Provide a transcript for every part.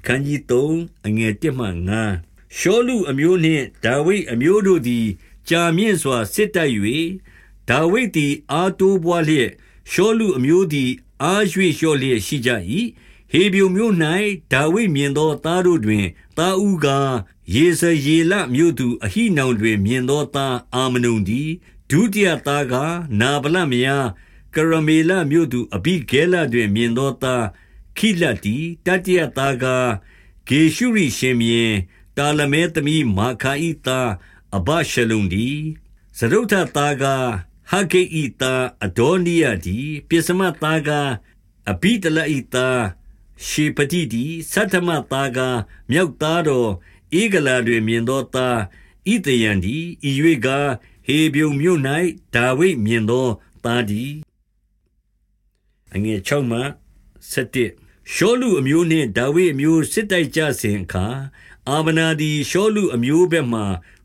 အခန်းကြီး3အငယ်1မှ9ရှောလူအမျိုးနှင့်ဒါဝိဒ်အမျိုးတို့သည်ကြာမြင့်စွာစစ်တိုက်၍ဒါဝိဒ်သည်အာတိုးပွားလျက်ရှောလူအမျိုးသည်အာရွှေလျှော့လျက်ရှိကြ၏ဟေဗြုန်မြို့၌ဒါဝိဒ်မြင်သောသားတို့တွင်သားဦးကားယေဇရေလမြို့သူအဟိနောင်တွင် မြင်သောသားအာမနုန်သည်ဒုတိယသားကားနာဗလမယားကရမေလမြို့သူအဘိဂဲလတွင် မြင်သောသား ခိလတီတတိယသားကားဂေရှုရိရှင်မြင်းတာလမဲသမီးမာခာဤသားအဘရှလုံဒီဇရုထသားကားဟဂေဤသားအဒေါနီယဒီပြစ္စမသားကားအဘိတလဤသားရှေပတိဒီသတ္တမသားကားမြောက်သားတော်ဧဂလာတွင်မြင်သောသားဣတယံဒီဤ၍ကားဟေဗျုံမြို့၌ဒါဝိဒ်မြင်သောသားဒီအငယ်6မှ 7ရှောလူအမျိုးနှင့်ဒါဝိဒ်အမျိုးစစ်တိုက်ကြစဉ်အခါအာဗနာသည်ရှောလူအမျိုးဘက်မှ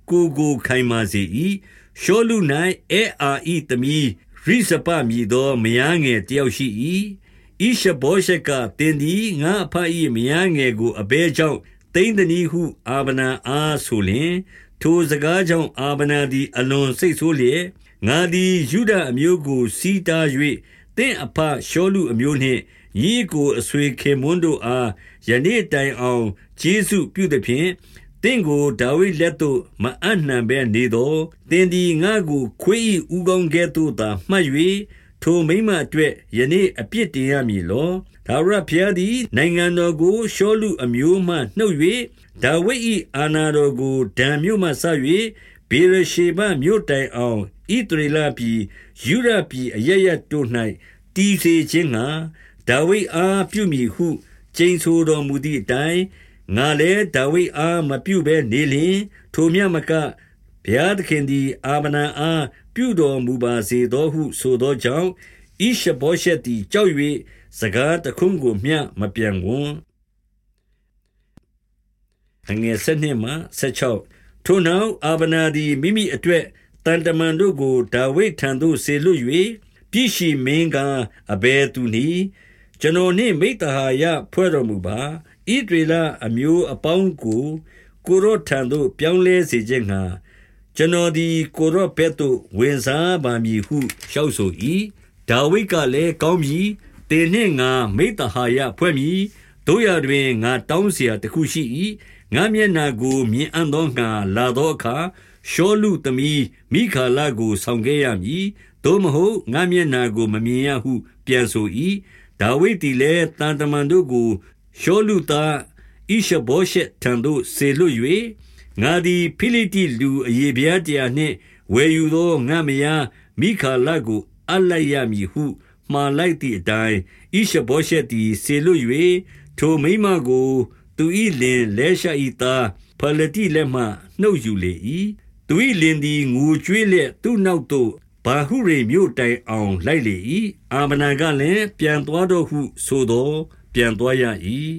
ကိုကိုခိုင်မာစေ၏ရှောလူ၌အဲအာဤသမီးရိစပမြည်သောမယားငယ်တယောက်ရှိ၏ဣရှဘောရှက်ကတင်သည်ငါအဖ၏မယားငယ်ကိုအဘဲကြောင့်တိမ့်သည်ဟုအာဗနာအားဆိုလျင်ထိုစကားကြောင့်အာဗနာသည်အလွန်စိတ်ဆိုးလျက်ငါသည်ယူဒအမျိုးကိုစီးတား၍တင့်အဖရှောလူအမျိုးနှင့် ညီကိုအဆွေခေမွန်းတို့အားယနေ့တိုင်အောင်ဂျေစုပြုသည်ဖြင့်တင့်ကိုဒါဝိဒ်လက်သို့မအပ်နှံဘဲနေသောတင်ဒီငါကိုခွေးဤဥကောင်းကဲ့သို့သာမှတ်၍ထိုမိမအတွက်ယနေ့အပြစ်တင်ရမည်လောဒါဝရဖျားသည်နိုင်ငံတော်ကိုရှောလူအမျိုးမှနှုတ်၍ဒါဝိဒ်၏အာဏာတော်ကိုဒံမြို့မှဆ၍ဘေရရှေဘမြို့တိုင်အောင်ဣသရေလပြည်ယူရပြည်အရရတို့၌တည်စေခြင်းငှာ ဒါဝိဒ်အားပြုမိဟုကျိန်ဆိုတော်မူသည့်အတိုင်းငါလည်းဒါဝိဒ်အားမပြုဘဲနေလျင်ထိုမြတ်မကဘုရားသခင်သည် အာဗနာအားပြုတော်မူပါစေသောဟု ဆိုသောကြောင့်ဣရှဘောရှက်သည်ကြောက်၍စကားတခုံးကိုမျှမပြန်ဝန်အငယ်7မှ16ထိုနောက်အာဗနာသည်မိမိအတွက်တန်တမန်တို့ကိုဒါဝိဒ်ထံသို့ဆေလွတ်၍ပြည်ရှိမင်းကအဘဲသူနီ ကျွန်တော်နှင့်မိတ္တဟာယဖွဲ့တော်မူပါဣဒရေလအမျိုးအပေါင်းကိုကိုရော့ထံသို့ပြောင်းလဲစေခြင်းငှာကျွန်တော်သည်ကိုရော့ဘက်သို့ဝင်စားပါမည်ဟုလျှောက်ဆို၏ဒါဝိဒ်ကလည်းကောင်းပြီတင်နှင့်ငါမိတ္တဟာယဖွဲ့မည်တို့ရတွင်ငါတောင်းเสียတခုရှိ၏ငါမျက်နာကိုမြင်အံ့သောငါလာသောအခါရှောလူသမီးမိခါလကိုဆောင်ခဲ့ရမည်သို့မဟုတ်ငါမျက်နာကိုမမြင်ရဟုပြန်ဆို၏ ဒါဝိဒ်သည်လည်းတန်တမန်တို့ကိုရှောလူသားဣရှဘောရှက်ထံသို့ဆေလွတ်၍ငါသည်ဖိလိတိလူအယေပြားတရားနှင့်ဝယ်ယူသောငါမယားမိခါလကိုအလိုက်ရမည်ဟုမှားလိုက်သည့်အတိုင်းဣရှဘောရှက်သည်ဆေလွတ်၍ထိုမိမကိုသူ၏လင်လဲရှာ၏သားဖလတိလက်မှနှုတ်ယူလေ၏သူ၏လင်သည်ငိုကြွေးလျက်သူ့နောက်သို့ ဘာဟုရိမြို့တိုင်အောင်လိုက်လေ၏အာမနာကလည်းပြန်သွားတော့ဟုဆိုသောပြန်သွားရ၏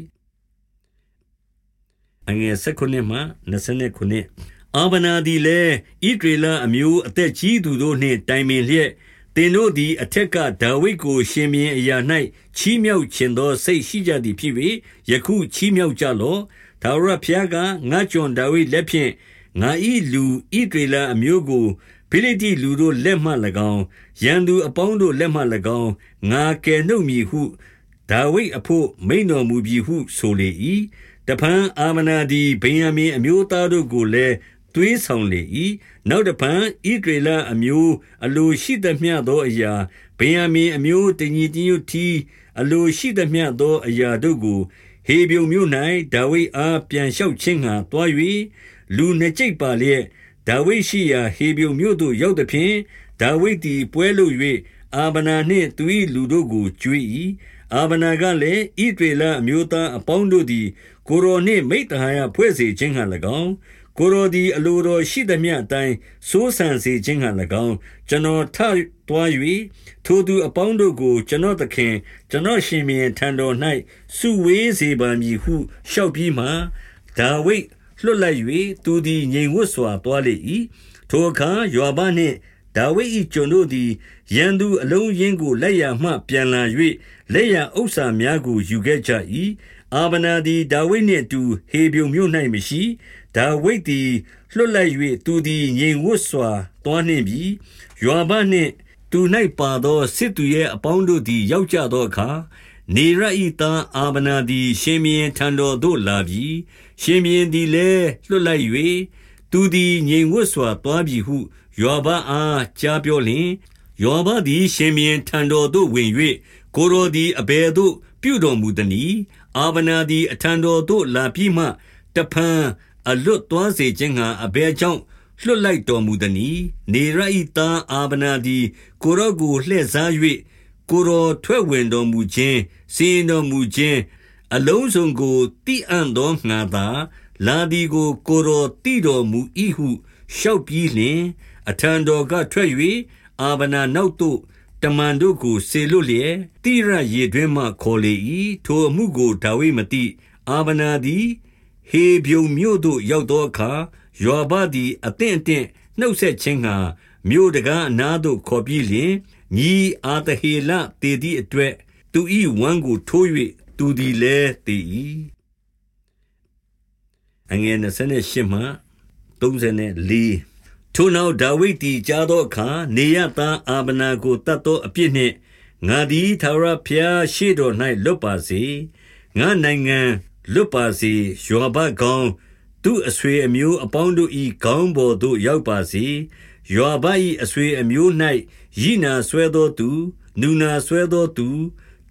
အငယ်16မှ29အာဗနာသည်လည်းဣဒရေလအမျိုးအသက်ကြီးသူတို့နှင့်တိုင်ပင်လျက်သင်တို့သည်အထက်ကဒါဝိဒ်ကိုရှင်မြင်းအရာ၌ချီးမြှောက်ခြင်းသောစိတ်ရှိကြသည်ဖြစ်၍ယခုချီးမြှောက်ကြလော့ဒါဝရဖျားကငါကြွန်ဒါဝိဒ်လက်ဖြင့်ငါဤလူဣဒရေလအမျိုးကို ဖိလိတိလူတို့လက်မှ၎င်းရန်သူအပေါင်းတို့လက်မှ၎င်းငါကယ်နှုတ်မည်ဟုဒါဝိဒ်အဖို့မိန်တော်မူပြီဟုဆိုလေ၏တဖန်အာမနာဒီဗိယံမင်အမျိုးသားတို့ကိုလည်းသွေးဆောင်လေ၏နောက်တဖန်ဣဒရေလအမျိုး အလိုရှိသမျှသောအရာဗိယံမင်အမျိုးတညီတညွတ်တီအလိုရှိသမျှသောအရာတို့ကိုဟေဗျုံမြို့၌ဒါဝိဒ်အားပြန်လျှောက်ခြင်းငှာတွား၍လူနှစ်ကြိတ်ပါလျက် ဒါဝိဒ်ရှိရာဟေဗျုံမြို့သို့ရောက်သည်ဖြင့်ဒါဝိဒ်သည်ပွဲလို့၍အာဗနာနှင့်သူ၏လူတို့ကိုကြွေး၏အာဗနာကလည်းဣဒရေလအမျိုးသားအပေါင်းတို့သည် ကိုရောနှင့်မိတ္တဟာယဖွဲ့စေခြင်းဟံ၎င်းကိုရောသည်အလိုတော်ရှိသမျှအတိုင်းစိုးစံစေခြင်းဟံ၎င်းကျွန်တော်ထတွား၍ထိုသူအပေါင်းတို့ကို ကျွန်တော်သခင် ကျွန်တော်ရှင်မြင်းထံတော်၌စုဝေးစေပါမည်ဟုလျှောက်ပြီးမှဒါဝိဒ် လွတ်လိုက်၍သူသည်ငြိမ်ဝတ်စွာသွားလေ၏ထိုအခါယောဘနှင့်ဒါဝိဒ်၏ကျွန်တို့သည်ရန်သူအလုံးရင်းကိုလက်ရမှပြန်လာ၍လက်ရဥစ္စာများကိုယူခဲ့ကြ၏အာဗနာသည်ဒါဝိဒ်နှင့်အတူဟေဗြုန်မြို့၌မရှိဒါဝိဒ်သည်လွတ်လိုက်၍သူသည်ငြိမ်ဝတ်စွာတွားနှင့်ပြီယွာဘနှင့်သူ၌ပါသောစစ်သူရဲ့အပေါင်းတို့သည်ရောက်ကြသောအခါနေရဤသားအာဗနာသည် ရှင်မင်းထံတော်သို့လာပြီ ရှင်မင်းသည်လည်းလွတ်လိုက်၍သူသည်ငြိမ်ဝတ်စွာတွားပြီဟုယောဘအားကြားပြောလျင်ယောဘသည် ရှင်မင်းထံတော်သို့ဝင်၍ကိုရောသည်အဘယ်သို့ ပြုတော်မူသနည်းအာဗနာသည်အထံတော်သို့လာပြီးမှတဖန်အလွတ်သွားစေခြင်းငှာအဘယ်ကြောင့်လွတ်လိုက်တော်မူသနည်းနေရဤသားအာဗနာသည်ကိုရောကိုလှည့်စား၍ကိုရောထွက်ဝင်တော်မူခြင်းစီရင်တော်မူခြင်း အလုံးစုံကိုတိအံ့သောငါသာလာဒီကိုကိုရောတိတော်မူ၏ဟုလျှောက်ပြီးလျှင်အထံတော်ကထွက်၍အာဗနာနောက်သို့တမန်တို့ကိုဆေလွတ်လျက်တိရရေတွင်မှခေါ်လေ၏ထိုအမှုကိုဒါဝိမတိအာဗနာသည်ဟေဗြုန်မြို့သို့ရောက်သောအခါယောဘသည်အသင့်အတင့်နှုတ်ဆက်ခြင်းငှာမြို့တကားအနားသို့ခေါ်ပြီးလျှင်ညီအာတဟေလတည်သည့်အတွက်သူ၏ဝမ်းကိုထိုး၍ သူသည်လည်းတည်၏အငယ်28မှ34ထိုနောက်ဒါဝိဒ်သည်ကြားသောအခါနေရသားအာဗနာကိုတတ်သောအပြစ်နှင့်ငါသည်သာရဖျားရှိတော်၌လွတ်ပါစေငါနိုင်ငံလွတ်ပါစေယောဘကောင်းသူအဆွေအမျိုးအပေါင်းတို့၏ခေါင်းပေါ်သို့ရောက်ပါစေယောဘ၏အဆွေအမျိုး၌ရည်နာဆွဲသောသူနူနာဆွဲသောသူ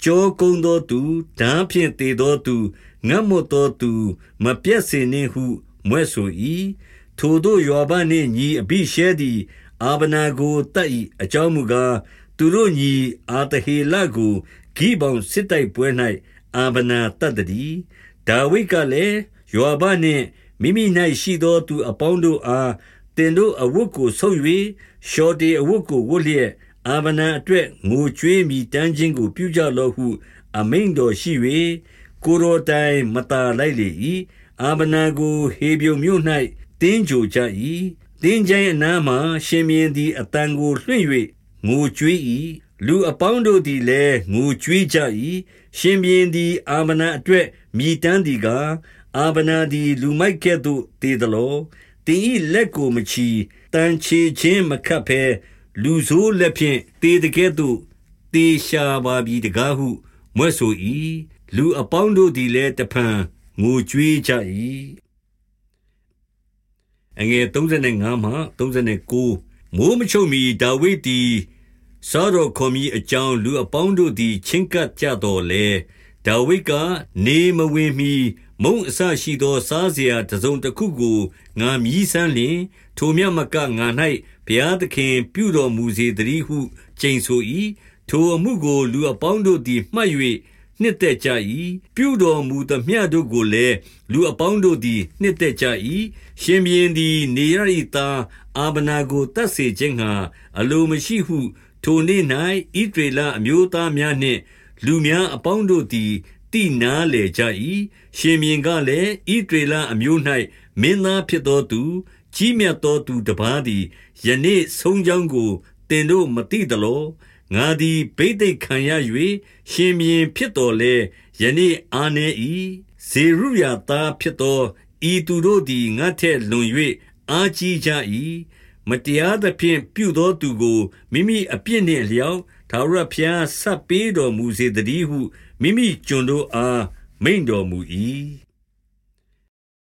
ကြောကုန်းသောသူဓာဖြင့်တည်သောသူငတ်မွတ်သောသူ မပြတ်စေနှင့်ဟုမွဲ့ဆို၏ထိုတို့ယောဘနှင့်ညီအဘိရှဲသည်အာဗနာကိုတတ်၏အကြောင်းမူကားသူတို့ညီအာတဟေလကိုဂိဘောင်စစ်တိုက်ပွဲ၌အာဗနာတတ်သည်ဒါဝိဒ်ကလည်းယောဘနှင့်မိမိ၌ရှိသောသူအပေါင်းတို့အားတင်တို့အဝတ်ကိုဆုပ်၍ရှော်တေအဝတ်ကိုဝတ်လျက် အာဗနာအတွက်ငိုကြွေးမိတမ်းခြင်းကို ပြုကြလော့ဟု အမိန်တော်ရှိ၍ကိုရိုတိုင်မတာလိုက်လေ၏အာဗနာကိုဟေဗြုန်မြို့၌တင်းကြိုကြ၏တင်းချိုင်းအနားမှရှင်မြင်းသည်အတန်ကိုလွှင့်၍ငိုကြွေး၏လူအပေါင်းတို့သည်လည်းငိုကြွေးကြ၏ရှင်မြင်းသည်အာဗနာအတွက်မိတမ်းသည်ကအာဗနာသည်လူမိုက်ကဲ့သို့တည်သလောတင်ဤလက်ကိုမချီတန်ချေခြင်းမခတ်ဖဲ လူဆိုးလက်ဖြင့်တေတကဲ့သို့တေရှာပါပြီတကားဟုမွဲ့ဆို၏လူအပေါင်းတို့သည်လည်းတဖန်ငိုကြွေးကြ၏အငယ်35မှ39မိုးမချုပ်မီဒါဝိဒ်သည်စောတော်ခွန်မီအကြောင်းလူအပေါင်းတို့သည်ချင်းကပ်ကြတော်လဲဒါဝိဒ်ကနေမဝင်မီမုံအဆရှိသောစားစရာတစုံတစ်ခုကိုငါမြည်ဆန်းလျင် ထိုမြတ်မကငါ၌ ဘုရားသခင်ပြုတော်မူစေတည်းဟုကျိန်ဆို၏ထိုအမှုကို လူအပေါင်းတို့သည်မှတ်၍နှစ်သက်ကြ၏ပြုတော်မူသမျှတို့ကိုလည်းလူအပေါင်းတို့သည်နှစ်သက်ကြ၏ရှင်ဘရင်သည် နေရ၏သားအာဗနာကိုတတ်စေခြင်းငှာအလိုမရှိဟု ထိုနေ့၌ဣဒေလအမျိုးသားများနှင့် လူများအပေါင်းတို့သည်တိနာလေကြ၏ရှင်မြင်းကလည်းဣဒေလအမျိုး၌မင်းသားဖြစ်သောသူ ကြီးမြတ်သောသူတပါးသည်ယနေ့ဆုံးကြောင်းကိုတင်တို့မသိသလောငါသည်ဘိသိက်ခံရ၍ရှင်မြင်းဖြစ်တော်လဲယနေ့အာနေ၏ဇေရုယာသားဖြစ်သောဤသူတို့သည်ငါထက်လွန်၍အာကြီးကြ၏မတရားသဖြင့်ပြုသောသူကိုမိမိအပြစ်နှင့်လျောက်သာရဖျားဆက်ပေးတော်မူစေတည်းဟုမိမိကျွန်တို့အားမိန်တော်မူ၏